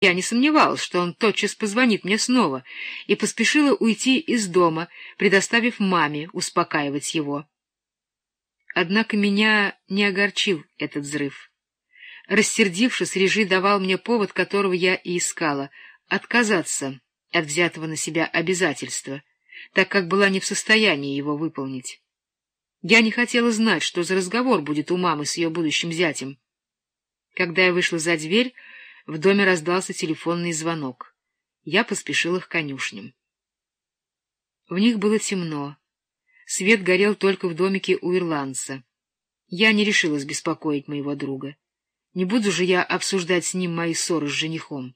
Я не сомневалась, что он тотчас позвонит мне снова, и поспешила уйти из дома, предоставив маме успокаивать его. Однако меня не огорчил этот взрыв. Рассердившись, Режи давал мне повод, которого я и искала — отказаться от взятого на себя обязательства, так как была не в состоянии его выполнить. Я не хотела знать, что за разговор будет у мамы с ее будущим зятем. Когда я вышла за дверь, в доме раздался телефонный звонок. Я поспешила к конюшням. В них было темно. Свет горел только в домике у ирландца. Я не решилась беспокоить моего друга. Не буду же я обсуждать с ним мои ссоры с женихом.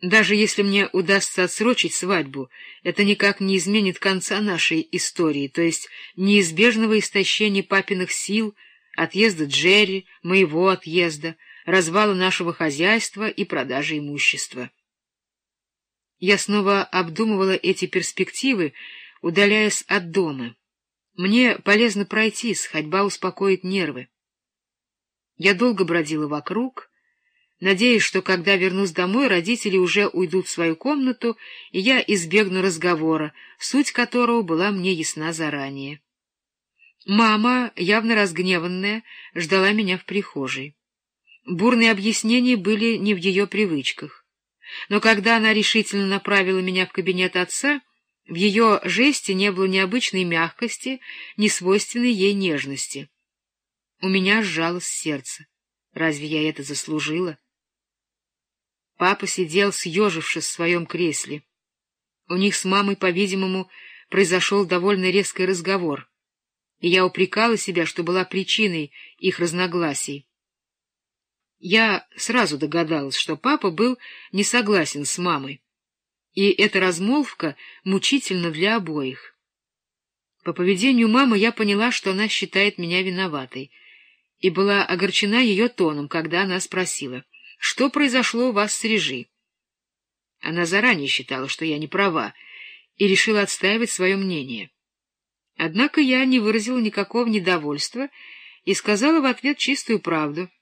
Даже если мне удастся отсрочить свадьбу, это никак не изменит конца нашей истории, то есть неизбежного истощения папиных сил, отъезда Джерри, моего отъезда — развала нашего хозяйства и продажи имущества. Я снова обдумывала эти перспективы, удаляясь от дома. Мне полезно пройтись, ходьба успокоит нервы. Я долго бродила вокруг, надеясь, что когда вернусь домой, родители уже уйдут в свою комнату, и я избегну разговора, суть которого была мне ясна заранее. Мама, явно разгневанная, ждала меня в прихожей. Бурные объяснения были не в ее привычках. Но когда она решительно направила меня в кабинет отца, в ее жесте не было ни обычной мягкости, ни свойственной ей нежности. У меня сжалось сердце. Разве я это заслужила? Папа сидел, съежившись в своем кресле. У них с мамой, по-видимому, произошел довольно резкий разговор, и я упрекала себя, что была причиной их разногласий. Я сразу догадалась, что папа был не согласен с мамой, и эта размолвка мучительна для обоих. По поведению мамы я поняла, что она считает меня виноватой, и была огорчена ее тоном, когда она спросила, что произошло у вас с Режи. Она заранее считала, что я не права, и решила отстаивать свое мнение. Однако я не выразила никакого недовольства и сказала в ответ чистую правду —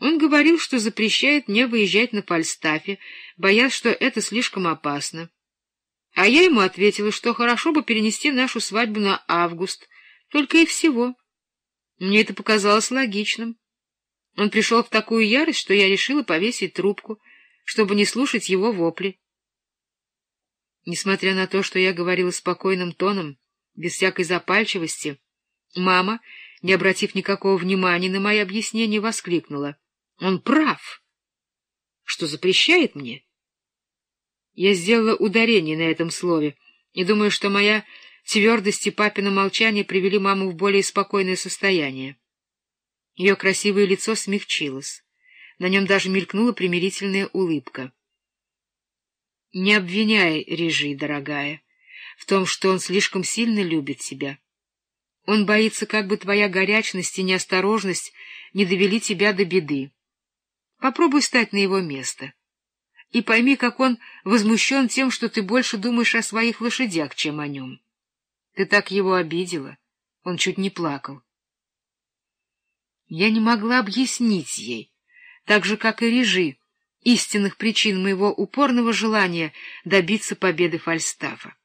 он говорил, что запрещает мне выезжать на Фальстафе, боясь, что это слишком опасно. А я ему ответила, что хорошо бы перенести нашу свадьбу на август, только и всего. Мне это показалось логичным. Он пришел в такую ярость, что я решила повесить трубку, чтобы не слушать его вопли. Несмотря на то, что я говорила спокойным тоном, без всякой запальчивости, мама, не обратив никакого внимания на мои объяснения, воскликнула — он прав. Что запрещает мне? Я сделала ударение на этом слове и думаю, что моя твердость и папина молчание привели маму в более спокойное состояние. Ее красивое лицо смягчилось. На нем даже мелькнула примирительная улыбка. Не обвиняй Режи, дорогая, в том, что он слишком сильно любит тебя. Он боится, как бы твоя горячность и неосторожность не довели тебя до беды. Попробуй стать на его место. И пойми, как он возмущен тем, что ты больше думаешь о своих лошадях, чем о нем. Ты так его обидела. Он чуть не плакал. Я не могла объяснить ей, так же, как и Режи, истинных причин моего упорного желания добиться победы Фальстафа.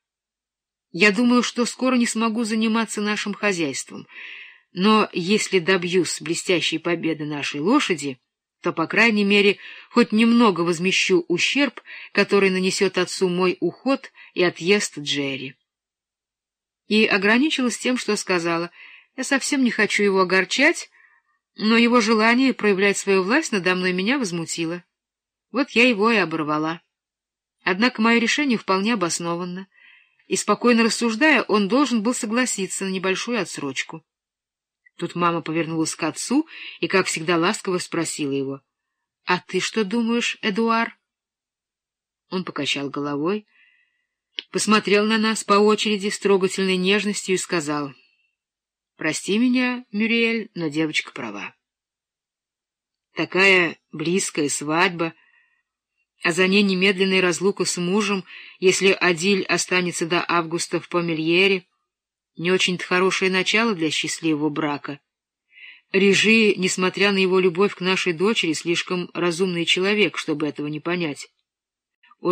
Я думаю, что скоро не смогу заниматься нашим хозяйством, но если добьюсь блестящей победы нашей лошади то, по крайней мере, хоть немного возмещу ущерб, который нанесет отцу мой уход и отъезд Джерри. И ограничилась тем, что сказала, я совсем не хочу его огорчать, но его желание проявлять свою власть надо мной меня возмутило. Вот я его и оборвала. Однако мое решение вполне обоснованно, и, спокойно рассуждая, он должен был согласиться на небольшую отсрочку. Тут мама повернулась к отцу и, как всегда, ласково спросила его. — А ты что думаешь, Эдуар? Он покачал головой, посмотрел на нас по очереди с трогательной нежностью и сказал. — Прости меня, Мюриэль, но девочка права. Такая близкая свадьба, а за ней немедленная разлука с мужем, если Адиль останется до августа в Помельере — не очень-то хорошее начало для счастливого брака. Режи, несмотря на его любовь к нашей дочери, слишком разумный человек, чтобы этого не понять.